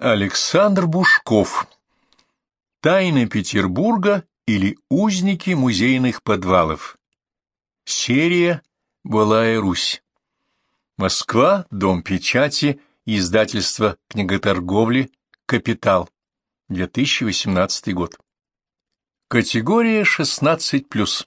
Александр Бушков. Тайны Петербурга или узники музейных подвалов. Серия «Былая Русь». Москва, Дом печати, издательство книготорговли «Капитал», 2018 год. Категория 16+.